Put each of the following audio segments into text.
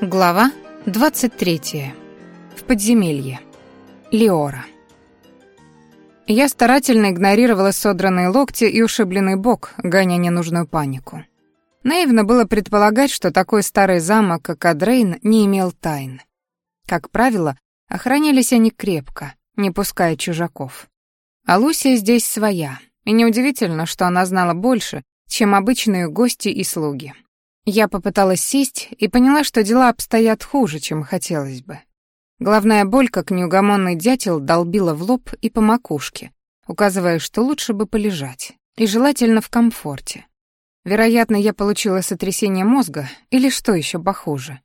Глава 23. В подземелье. Леора. Я старательно игнорировала содранные локти и ушибленный бок, гоня ненужную панику. Наивно было предполагать, что такой старый замок, как Адрейн, не имел тайн. Как правило, охранялись они крепко, не пуская чужаков. А Лусия здесь своя, и неудивительно, что она знала больше, чем обычные гости и слуги. Я попыталась сесть и поняла, что дела обстоят хуже, чем хотелось бы. Главная боль, как неугомонный дятел, долбила в лоб и по макушке, указывая, что лучше бы полежать, и желательно в комфорте. Вероятно, я получила сотрясение мозга или что еще похуже.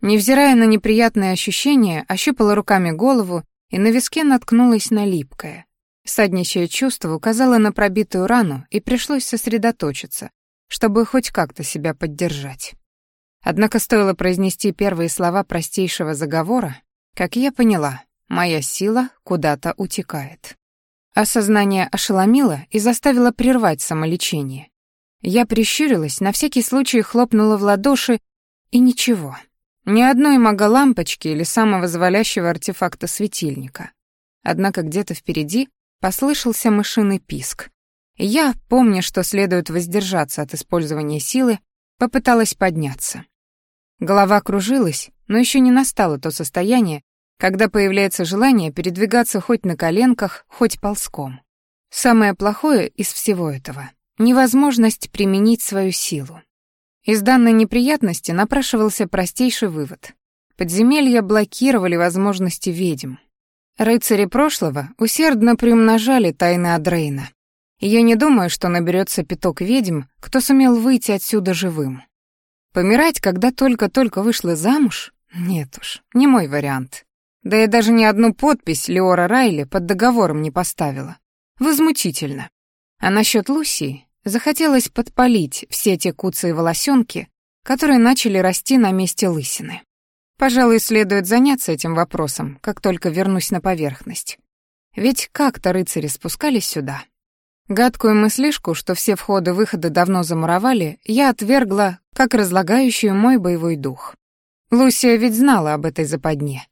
Невзирая на неприятные ощущения, ощупала руками голову и на виске наткнулась на липкое. Саднищее чувство указало на пробитую рану, и пришлось сосредоточиться, чтобы хоть как-то себя поддержать. Однако стоило произнести первые слова простейшего заговора, как я поняла, моя сила куда-то утекает. Осознание ошеломило и заставило прервать самолечение. Я прищурилась, на всякий случай хлопнула в ладоши, и ничего. Ни одной мага-лампочки или самого завалящего артефакта светильника. Однако где-то впереди послышался мышиный писк, я, помня, что следует воздержаться от использования силы, попыталась подняться. Голова кружилась, но еще не настало то состояние, когда появляется желание передвигаться хоть на коленках, хоть ползком. Самое плохое из всего этого — невозможность применить свою силу. Из данной неприятности напрашивался простейший вывод. Подземелья блокировали возможности ведьм. Рыцари прошлого усердно приумножали тайны Адрейна, я не думаю, что наберется пяток ведьм, кто сумел выйти отсюда живым. Помирать, когда только-только вышла замуж? Нет уж, не мой вариант. Да я даже ни одну подпись Леора Райли под договором не поставила. Возмутительно. А насчет Лусии захотелось подпалить все те куцы волосенки, которые начали расти на месте лысины. Пожалуй, следует заняться этим вопросом, как только вернусь на поверхность. Ведь как-то рыцари спускались сюда, Гадкую мыслишку, что все входы-выходы давно замуровали, я отвергла, как разлагающую мой боевой дух. Лусия ведь знала об этой западне.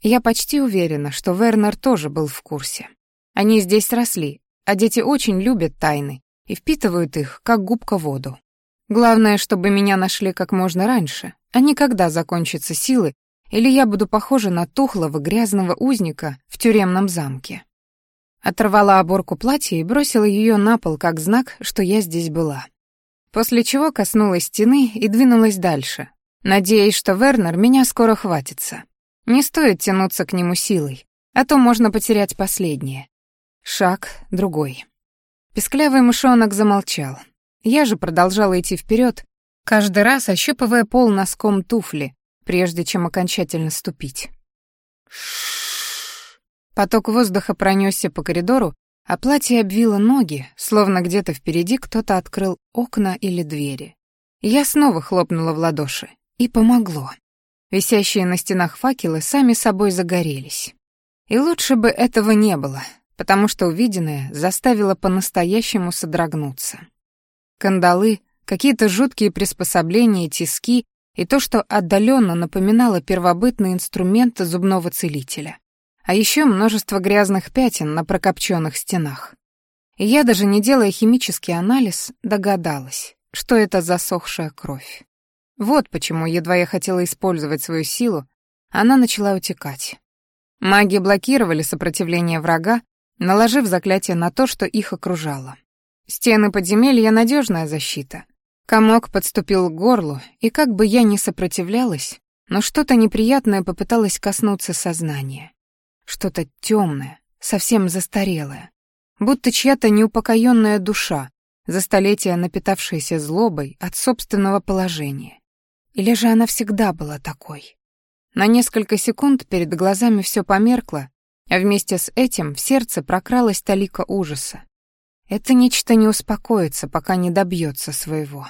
Я почти уверена, что Вернер тоже был в курсе. Они здесь росли, а дети очень любят тайны и впитывают их, как губка воду. Главное, чтобы меня нашли как можно раньше, а не когда закончатся силы, или я буду похожа на тухлого грязного узника в тюремном замке. Оторвала оборку платья и бросила ее на пол как знак, что я здесь была. После чего коснулась стены и двинулась дальше, надеясь, что Вернер меня скоро хватится. Не стоит тянуться к нему силой, а то можно потерять последнее. Шаг другой. Песклявый мышонок замолчал. Я же продолжала идти вперед, каждый раз ощупывая пол носком туфли, прежде чем окончательно ступить. Поток воздуха пронесся по коридору, а платье обвило ноги, словно где-то впереди кто-то открыл окна или двери. Я снова хлопнула в ладоши. И помогло. Висящие на стенах факелы сами собой загорелись. И лучше бы этого не было, потому что увиденное заставило по-настоящему содрогнуться. Кандалы, какие-то жуткие приспособления, тиски и то, что отдаленно напоминало первобытный инструмент зубного целителя а еще множество грязных пятен на прокопченных стенах. И я, даже не делая химический анализ, догадалась, что это засохшая кровь. Вот почему, едва я хотела использовать свою силу, она начала утекать. Маги блокировали сопротивление врага, наложив заклятие на то, что их окружало. Стены подземелья — надежная защита. Комок подступил к горлу, и как бы я ни сопротивлялась, но что-то неприятное попыталось коснуться сознания. Что-то темное, совсем застарелое. Будто чья-то неупокоенная душа, за столетия напитавшаяся злобой от собственного положения. Или же она всегда была такой? На несколько секунд перед глазами все померкло, а вместе с этим в сердце прокралась талика ужаса. Это нечто не успокоится, пока не добьется своего.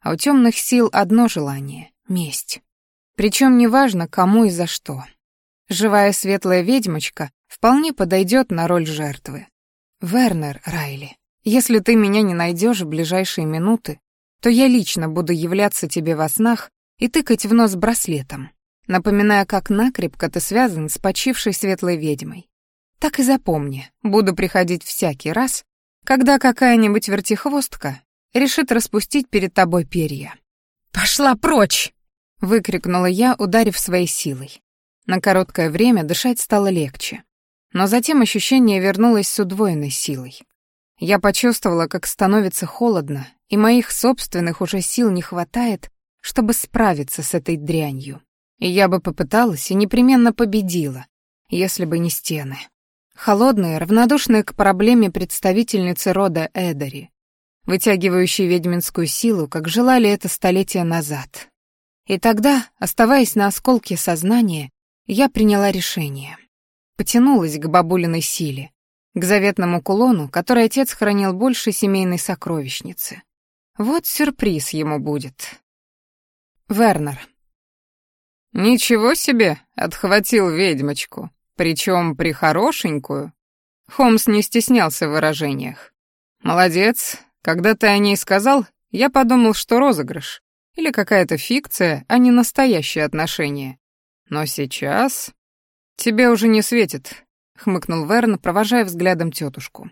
А у темных сил одно желание — месть. Причем неважно, кому и за что. Живая светлая ведьмочка вполне подойдет на роль жертвы. Вернер Райли, если ты меня не найдешь в ближайшие минуты, то я лично буду являться тебе во снах и тыкать в нос браслетом, напоминая, как накрепко ты связан с почившей светлой ведьмой. Так и запомни, буду приходить всякий раз, когда какая-нибудь вертихвостка решит распустить перед тобой перья. «Пошла прочь!» — выкрикнула я, ударив своей силой. На короткое время дышать стало легче, но затем ощущение вернулось с удвоенной силой. Я почувствовала, как становится холодно, и моих собственных уже сил не хватает, чтобы справиться с этой дрянью. И я бы попыталась и непременно победила, если бы не стены. Холодные, равнодушные к проблеме представительницы рода Эдари, вытягивающие ведьминскую силу, как желали это столетия назад. И тогда, оставаясь на осколке сознания, я приняла решение. Потянулась к бабулиной силе, к заветному кулону, который отец хранил больше семейной сокровищницы. Вот сюрприз ему будет. Вернер. «Ничего себе!» — отхватил ведьмочку. Причем прихорошенькую. Холмс не стеснялся в выражениях. «Молодец. Когда ты о ней сказал, я подумал, что розыгрыш. Или какая-то фикция, а не настоящее отношение. Но сейчас... Тебе уже не светит», — хмыкнул Верн, провожая взглядом тетушку.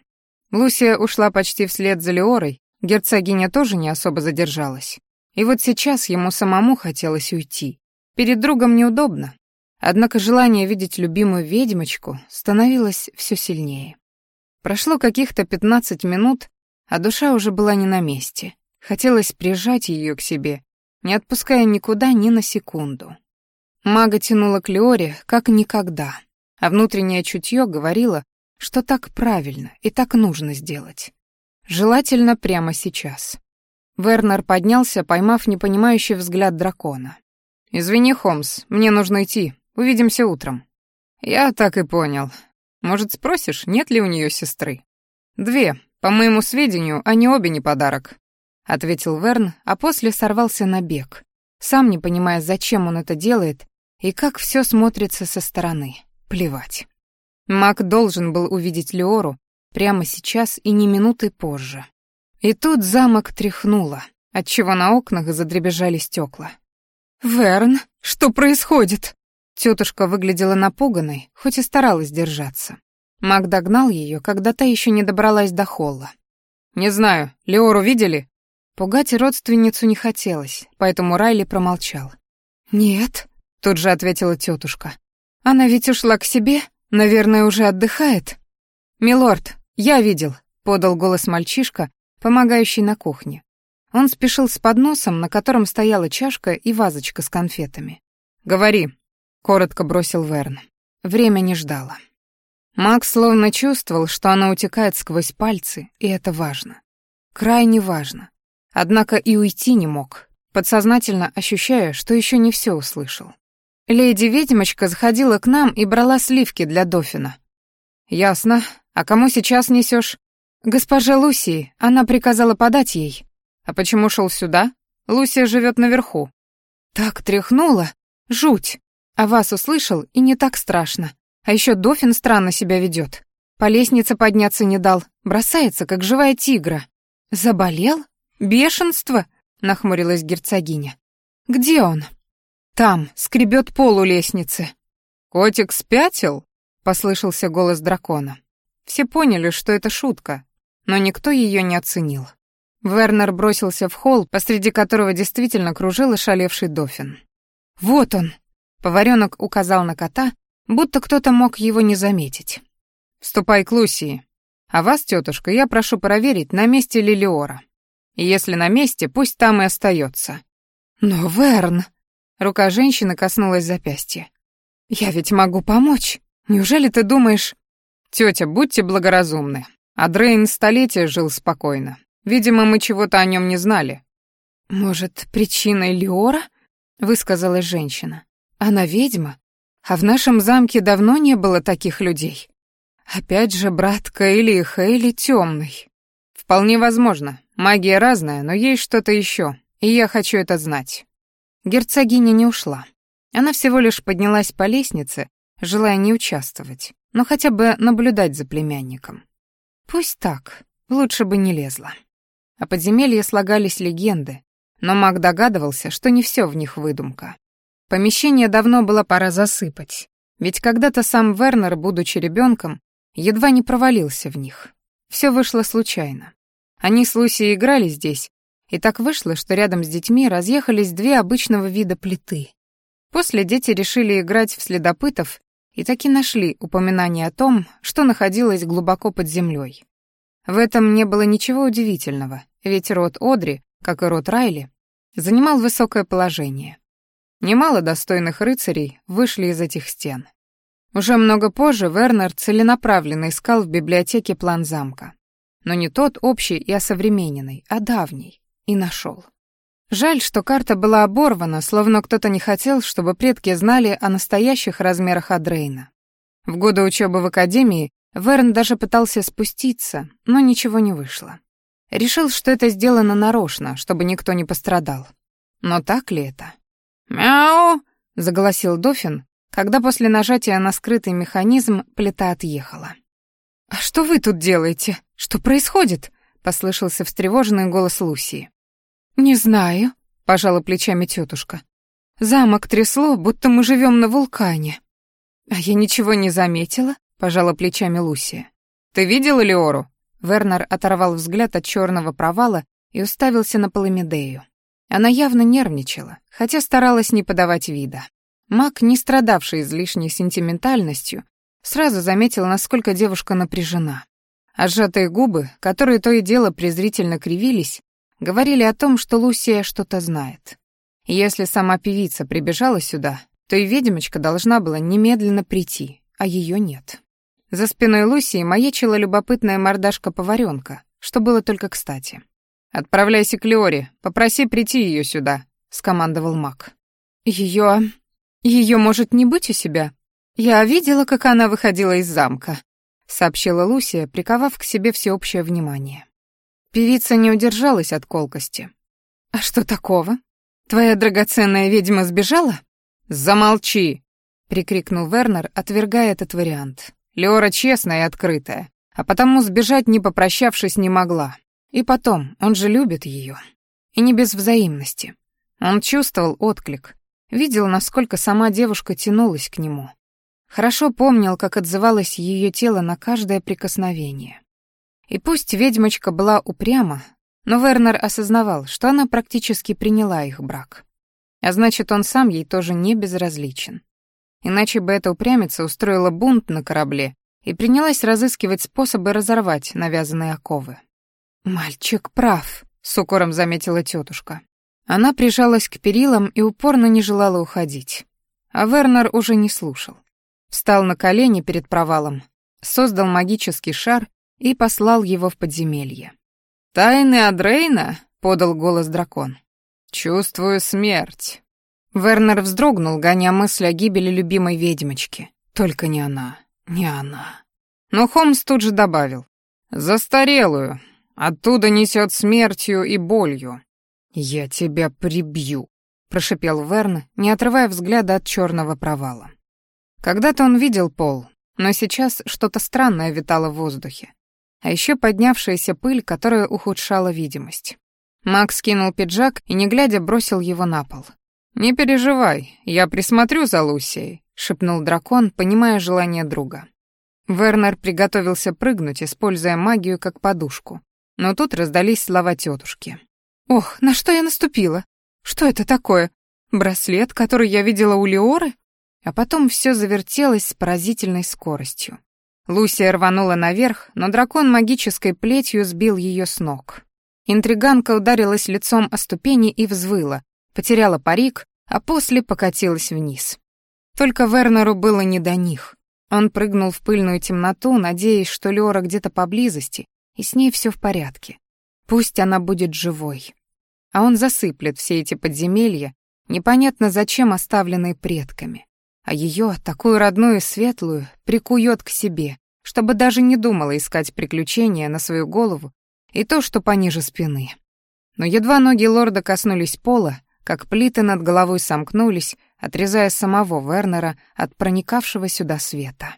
Лусия ушла почти вслед за Леорой, герцогиня тоже не особо задержалась. И вот сейчас ему самому хотелось уйти. Перед другом неудобно, Однако желание видеть любимую ведьмочку становилось все сильнее. Прошло каких-то пятнадцать минут, а душа уже была не на месте. Хотелось прижать ее к себе, не отпуская никуда ни на секунду. Мага тянула к Леоре как никогда, а внутреннее чутье говорило, что так правильно и так нужно сделать. Желательно прямо сейчас. Вернер поднялся, поймав непонимающий взгляд дракона. «Извини, Холмс, мне нужно идти. Увидимся утром». «Я так и понял. Может, спросишь, нет ли у нее сестры?» «Две. По моему сведению, они обе не подарок», — ответил Верн, а после сорвался на бег, сам не понимая, зачем он это делает и как все смотрится со стороны. Плевать. Мак должен был увидеть Леору прямо сейчас и не минуты позже. И тут замок тряхнуло, отчего на окнах задребежали стекла. «Верн, что происходит?» Тетушка выглядела напуганной, хоть и старалась держаться. Мак догнал ее, когда та еще не добралась до холла. «Не знаю, Леору видели?» Пугать родственницу не хотелось, поэтому Райли промолчал. «Нет», — тут же ответила тетушка. «Она ведь ушла к себе, наверное, уже отдыхает». «Милорд, я видел», — подал голос мальчишка, помогающий на кухне. Он спешил с подносом, на котором стояла чашка и вазочка с конфетами. «Говори», коротко бросил Верн. Время не ждало. Макс словно чувствовал, что она утекает сквозь пальцы, и это важно. Крайне важно. Однако и уйти не мог, подсознательно ощущая, что еще не все услышал. Леди-ведьмочка заходила к нам и брала сливки для Дофина. «Ясно. А кому сейчас несешь? «Госпожа Лусии. Она приказала подать ей». «А почему шел сюда? Лусия живет наверху». «Так тряхнула. Жуть. А вас услышал, и не так страшно. А еще Дофин странно себя ведет. По лестнице подняться не дал, бросается, как живая тигра. Заболел? Бешенство? Нахмурилась герцогиня. Где он? Там, скребет пол у лестницы. Котик спятил? Послышался голос дракона. Все поняли, что это шутка, но никто ее не оценил. Вернер бросился в холл, посреди которого действительно кружил ошалевший Дофин. «Вот он!» Поваренок указал на кота, будто кто-то мог его не заметить. «Ступай к Лусии. А вас, тетушка, я прошу проверить, на месте ли Леора. И если на месте, пусть там и остается. «Но, Верн...» Рука женщины коснулась запястья. «Я ведь могу помочь. Неужели ты думаешь...» «Тетя, будьте благоразумны. А столетия жил спокойно. Видимо, мы чего-то о нем не знали». «Может, причиной Леора?» — высказалась женщина. Она ведьма, а в нашем замке давно не было таких людей. Опять же, брат Кейли и Хейли темный. Вполне возможно. Магия разная, но есть что-то еще, и я хочу это знать. Герцогиня не ушла. Она всего лишь поднялась по лестнице, желая не участвовать, но хотя бы наблюдать за племянником. Пусть так, лучше бы не лезла. О подземелье слагались легенды, но маг догадывался, что не все в них выдумка. Помещение давно было пора засыпать, ведь когда-то сам Вернер, будучи ребенком, едва не провалился в них. Все вышло случайно. Они с Лусей играли здесь, и так вышло, что рядом с детьми разъехались две обычного вида плиты. После дети решили играть в следопытов и таки нашли упоминание о том, что находилось глубоко под землей. В этом не было ничего удивительного, ведь род Одри, как и род Райли, занимал высокое положение. Немало достойных рыцарей вышли из этих стен. Уже много позже Вернер целенаправленно искал в библиотеке план замка. Но не тот общий и осовремененный, а давний, и нашел. Жаль, что карта была оборвана, словно кто-то не хотел, чтобы предки знали о настоящих размерах Адрейна. В годы учебы в академии Верн даже пытался спуститься, но ничего не вышло. Решил, что это сделано нарочно, чтобы никто не пострадал. Но так ли это? «Мяу!» — заголосил Дофин, когда после нажатия на скрытый механизм плита отъехала. «А что вы тут делаете? Что происходит?» — послышался встревоженный голос Лусии. «Не знаю», — пожала плечами тетушка. «Замок трясло, будто мы живем на вулкане». «А я ничего не заметила», пожала плечами Лусия. Ты видела Леору? Вернер оторвал взгляд от черного провала и уставился на Паламидею. Она явно нервничала, хотя старалась не подавать вида. Мак, не страдавший излишней сентиментальностью, сразу заметил, насколько девушка напряжена. А сжатые губы, которые то и дело презрительно кривились, говорили о том, что Лусия что-то знает. если сама певица прибежала сюда, то и ведьмочка должна была немедленно прийти, а ее нет. За спиной Лусии маячила любопытная мордашка-поваренка, что было только кстати. «Отправляйся к Леоре, попроси прийти ее сюда», — скомандовал маг. Ее... ее может не быть у себя. Я видела, как она выходила из замка», — сообщила Лусия, приковав к себе всеобщее внимание. Певица не удержалась от колкости. «А что такого? Твоя драгоценная ведьма сбежала?» «Замолчи!» — прикрикнул Вернер, отвергая этот вариант. Леора честная и открытая, а потому сбежать, не попрощавшись, не могла. И потом, он же любит ее. И не без взаимности. Он чувствовал отклик, видел, насколько сама девушка тянулась к нему. Хорошо помнил, как отзывалось ее тело на каждое прикосновение. И пусть ведьмочка была упряма, но Вернер осознавал, что она практически приняла их брак. А значит, он сам ей тоже не безразличен. Иначе бы эта упрямица устроила бунт на корабле и принялась разыскивать способы разорвать навязанные оковы. «Мальчик прав», — с укором заметила тетушка. Она прижалась к перилам и упорно не желала уходить. А Вернер уже не слушал. Встал на колени перед провалом, создал магический шар и послал его в подземелье. «Тайны Адрейна?» — подал голос дракон. «Чувствую смерть». Вернер вздрогнул, гоня мысль о гибели любимой ведьмочки. Только не она, не она. Но Холмс тут же добавил. «Застарелую. Оттуда несет смертью и болью». «Я тебя прибью», — прошипел Верн, не отрывая взгляда от черного провала. Когда-то он видел пол, но сейчас что-то странное витало в воздухе. А еще поднявшаяся пыль, которая ухудшала видимость. Макс кинул пиджак и, не глядя, бросил его на пол. «Не переживай, я присмотрю за Лусией», — шепнул дракон, понимая желание друга. Вернер приготовился прыгнуть, используя магию как подушку. Но тут раздались слова тетушки. «Ох, на что я наступила? Что это такое? Браслет, который я видела у Леоры?» А потом все завертелось с поразительной скоростью. Лусия рванула наверх, но дракон магической плетью сбил ее с ног. Интриганка ударилась лицом о ступени и взвыла, потеряла парик, а после покатилась вниз. Только Вернеру было не до них. Он прыгнул в пыльную темноту, надеясь, что Лёра где-то поблизости, и с ней все в порядке. Пусть она будет живой. А он засыплет все эти подземелья, непонятно зачем оставленные предками. А ее, такую родную и светлую, прикует к себе, чтобы даже не думала искать приключения на свою голову и то, что пониже спины. Но едва ноги лорда коснулись пола, как плиты над головой сомкнулись, отрезая самого Вернера от проникавшего сюда света.